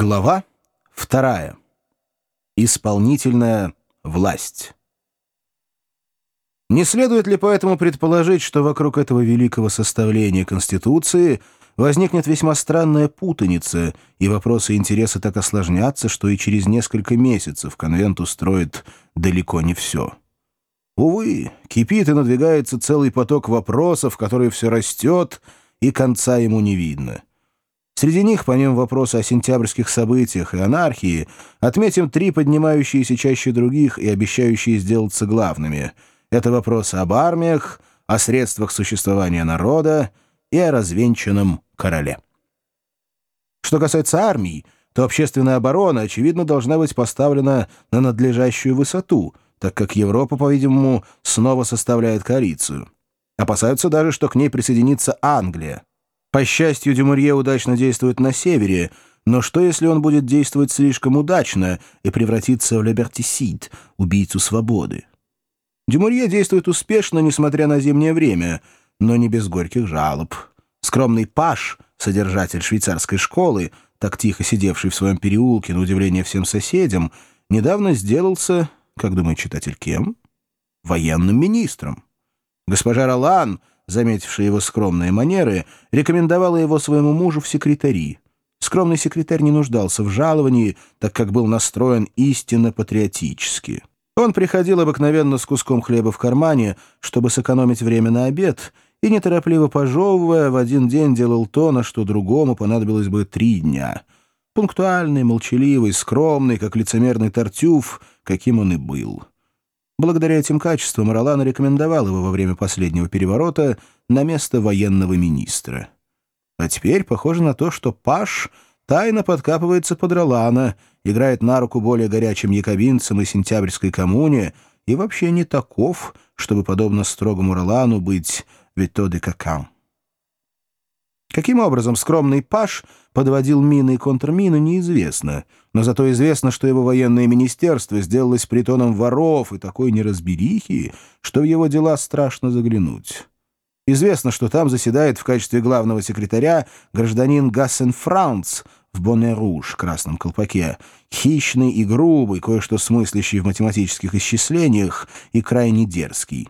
Глава вторая. Исполнительная власть. Не следует ли поэтому предположить, что вокруг этого великого составления Конституции возникнет весьма странная путаница, и вопросы и интересы так осложнятся, что и через несколько месяцев конвент устроит далеко не все? Увы, кипит и надвигается целый поток вопросов, который все растет, и конца ему не видно. Среди них, помимо вопроса о сентябрьских событиях и анархии, отметим три поднимающиеся чаще других и обещающие сделаться главными. Это вопросы об армиях, о средствах существования народа и о развенчанном короле. Что касается армий, то общественная оборона, очевидно, должна быть поставлена на надлежащую высоту, так как Европа, по-видимому, снова составляет коалицию. Опасаются даже, что к ней присоединится Англия. По счастью, Дюмурье удачно действует на севере, но что, если он будет действовать слишком удачно и превратиться в лебертисид, убийцу свободы? Дюмурье действует успешно, несмотря на зимнее время, но не без горьких жалоб. Скромный паш, содержатель швейцарской школы, так тихо сидевший в своем переулке, на удивление всем соседям, недавно сделался, как думает читатель, кем? Военным министром. Госпожа Ролан заметившая его скромные манеры, рекомендовала его своему мужу в секретари. Скромный секретарь не нуждался в жаловании, так как был настроен истинно патриотически. Он приходил обыкновенно с куском хлеба в кармане, чтобы сэкономить время на обед, и, неторопливо пожевывая, в один день делал то, на что другому понадобилось бы три дня. Пунктуальный, молчаливый, скромный, как лицемерный Тартюф, каким он и был. Благодаря этим качествам Ролан рекомендовал его во время последнего переворота на место военного министра. А теперь похоже на то, что Паш тайно подкапывается под Ролана, играет на руку более горячим якобинцам и сентябрьской коммуне и вообще не таков, чтобы, подобно строгому Ролану, быть «вито де какан». Каким образом скромный Паш подводил мины и контрмины, неизвестно, но зато известно, что его военное министерство сделалось притоном воров и такой неразберихи, что в его дела страшно заглянуть. Известно, что там заседает в качестве главного секретаря гражданин Гассен Франц в Бонне-Руж, красном колпаке, хищный и грубый, кое-что смыслящий в математических исчислениях и крайне дерзкий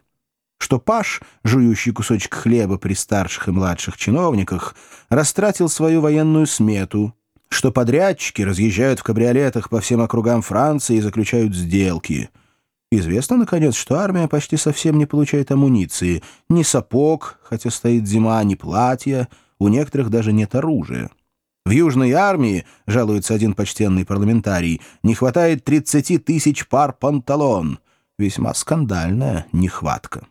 что Паш, жующий кусочек хлеба при старших и младших чиновниках, растратил свою военную смету, что подрядчики разъезжают в кабриолетах по всем округам Франции и заключают сделки. Известно, наконец, что армия почти совсем не получает амуниции, ни сапог, хотя стоит зима, ни платья, у некоторых даже нет оружия. В Южной армии, жалуется один почтенный парламентарий, не хватает 30 тысяч пар панталон. Весьма скандальная нехватка.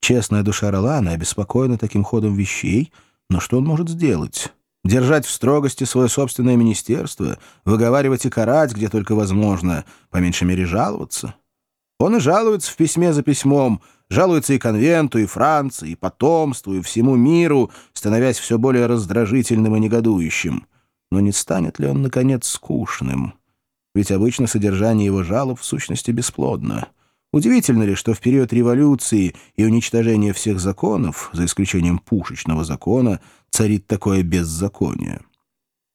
Честная душа Ролана обеспокоена таким ходом вещей, но что он может сделать? Держать в строгости свое собственное министерство, выговаривать и карать, где только возможно, по меньшей мере жаловаться? Он и жалуется в письме за письмом, жалуется и конвенту, и Франции, и потомству, и всему миру, становясь все более раздражительным и негодующим. Но не станет ли он, наконец, скучным? Ведь обычно содержание его жалоб в сущности бесплодно. Удивительно ли, что в период революции и уничтожения всех законов, за исключением пушечного закона, царит такое беззаконие?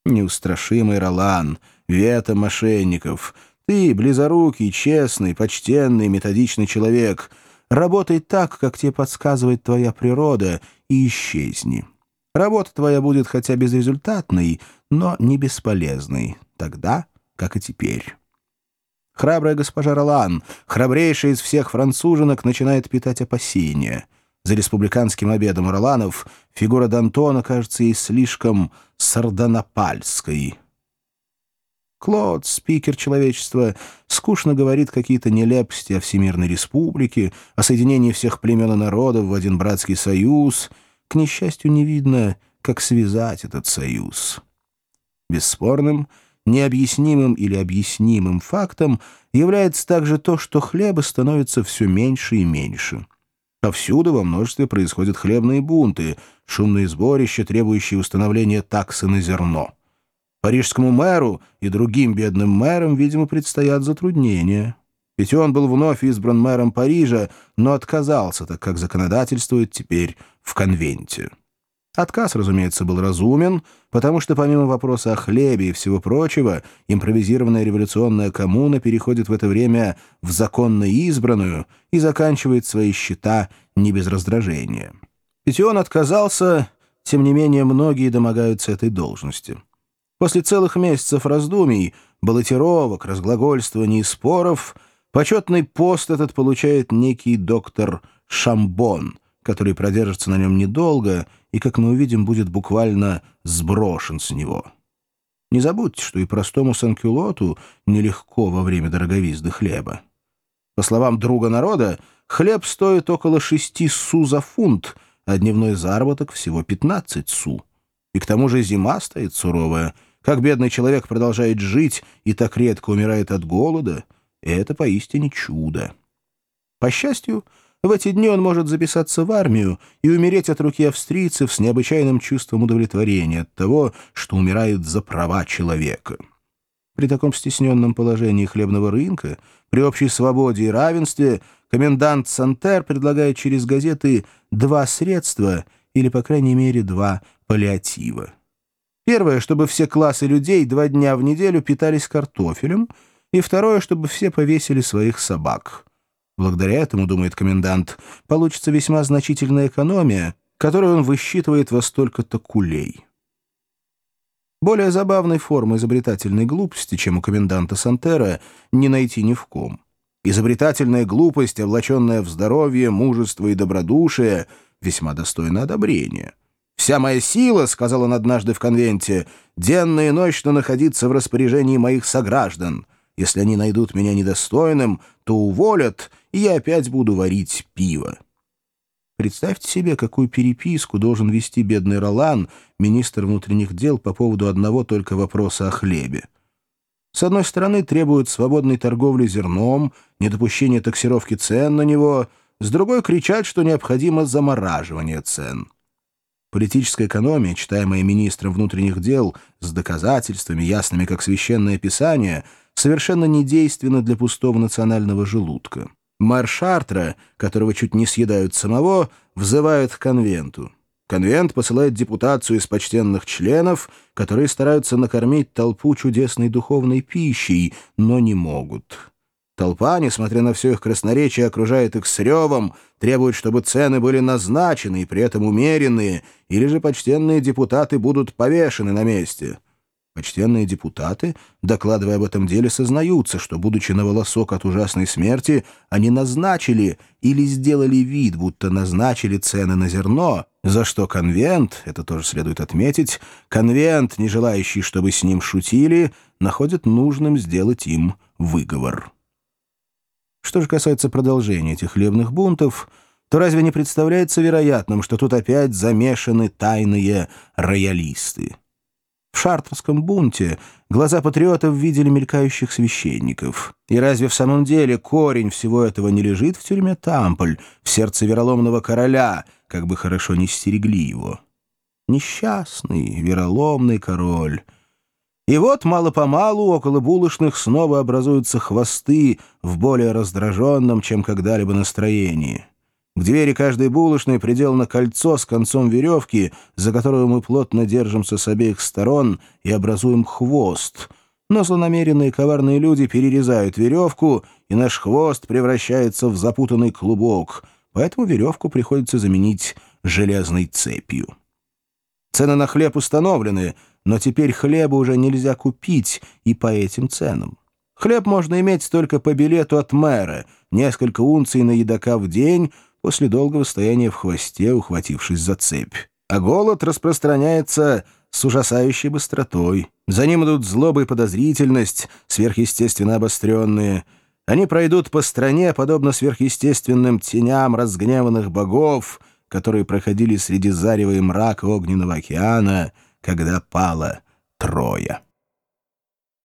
Неустрашимый Ролан, вета мошенников, ты, близорукий, честный, почтенный, методичный человек, работай так, как тебе подсказывает твоя природа, и исчезни. Работа твоя будет хотя безрезультатной, но не бесполезной, тогда, как и теперь». Храбрая госпожа Ролан, храбрейшая из всех француженок, начинает питать опасения. За республиканским обедом Роланов фигура Д'Антона кажется ей слишком сардонапальской. Клод, спикер человечества, скучно говорит какие-то нелепости о Всемирной Республике, о соединении всех племен и народов в один братский союз. К несчастью, не видно, как связать этот союз. Бесспорным — Необъяснимым или объяснимым фактом является также то, что хлеба становится все меньше и меньше. Повсюду во множестве происходят хлебные бунты, шумные сборища, требующие установления таксы на зерно. Парижскому мэру и другим бедным мэрам, видимо, предстоят затруднения. Ведь он был вновь избран мэром Парижа, но отказался, так как законодательствует теперь в конвенте. Отказ, разумеется, был разумен, потому что помимо вопроса о хлебе и всего прочего, импровизированная революционная коммуна переходит в это время в законно избранную и заканчивает свои счета не без раздражения. Ведь он отказался, тем не менее многие домогаются этой должности. После целых месяцев раздумий, баллотировок, разглагольствований и споров, почетный пост этот получает некий доктор Шамбон, который продержится на нем недолго — и, как мы увидим, будет буквально сброшен с него. Не забудьте, что и простому санкюлоту нелегко во время дороговизды хлеба. По словам друга народа, хлеб стоит около шести су за фунт, а дневной заработок всего 15 су. И к тому же зима стоит суровая. Как бедный человек продолжает жить и так редко умирает от голода, это поистине чудо. По счастью, в эти дни он может записаться в армию и умереть от руки австрийцев с необычайным чувством удовлетворения от того, что умирает за права человека. При таком стесненном положении хлебного рынка, при общей свободе и равенстве, комендант Сантер предлагает через газеты два средства или, по крайней мере, два паллиатива. Первое, чтобы все классы людей два дня в неделю питались картофелем, и второе, чтобы все повесили своих собак — Благодаря этому, думает комендант, получится весьма значительная экономия, которую он высчитывает во столько-то кулей. Более забавной формы изобретательной глупости, чем у коменданта Сантера, не найти ни в ком. Изобретательная глупость, облаченная в здоровье, мужество и добродушие, весьма достойна одобрения. «Вся моя сила, — сказал он однажды в конвенте, — денно и ночно находиться в распоряжении моих сограждан. Если они найдут меня недостойным, то уволят, и я опять буду варить пиво. Представьте себе, какую переписку должен вести бедный Ролан, министр внутренних дел, по поводу одного только вопроса о хлебе. С одной стороны, требуют свободной торговли зерном, недопущения таксировки цен на него, с другой кричат, что необходимо замораживание цен. Политическая экономия, читаемая министром внутренних дел, с доказательствами, ясными как священное писание, совершенно недейственна для пустого национального желудка. Мэр Шартра, которого чуть не съедают самого, взывает к конвенту. Конвент посылает депутацию из почтенных членов, которые стараются накормить толпу чудесной духовной пищей, но не могут. Толпа, несмотря на все их красноречие, окружает их с ревом, требует, чтобы цены были назначены и при этом умеренные, или же почтенные депутаты будут повешены на месте. Почтенные депутаты, докладывая об этом деле, сознаются, что, будучи на волосок от ужасной смерти, они назначили или сделали вид, будто назначили цены на зерно, за что конвент, это тоже следует отметить, конвент, не желающий, чтобы с ним шутили, находит нужным сделать им выговор. Что же касается продолжения этих хлебных бунтов, то разве не представляется вероятным, что тут опять замешаны тайные роялисты? В шартерском бунте глаза патриотов видели мелькающих священников. И разве в самом деле корень всего этого не лежит в тюрьме Тамполь, в сердце вероломного короля, как бы хорошо не стерегли его? Несчастный, вероломный король. И вот мало-помалу около булочных снова образуются хвосты в более раздраженном, чем когда-либо настроении. К двери каждой булочной приделано кольцо с концом веревки, за которую мы плотно держимся с обеих сторон и образуем хвост. Но злонамеренные коварные люди перерезают веревку, и наш хвост превращается в запутанный клубок, поэтому веревку приходится заменить железной цепью. Цены на хлеб установлены, но теперь хлеба уже нельзя купить и по этим ценам. Хлеб можно иметь только по билету от мэра, несколько унций на едока в день — после долгого стояния в хвосте, ухватившись за цепь. А голод распространяется с ужасающей быстротой. За ним идут злоба и подозрительность, сверхъестественно обостренные. Они пройдут по стране, подобно сверхъестественным теням разгневанных богов, которые проходили среди зарева и мрака огненного океана, когда пала Троя.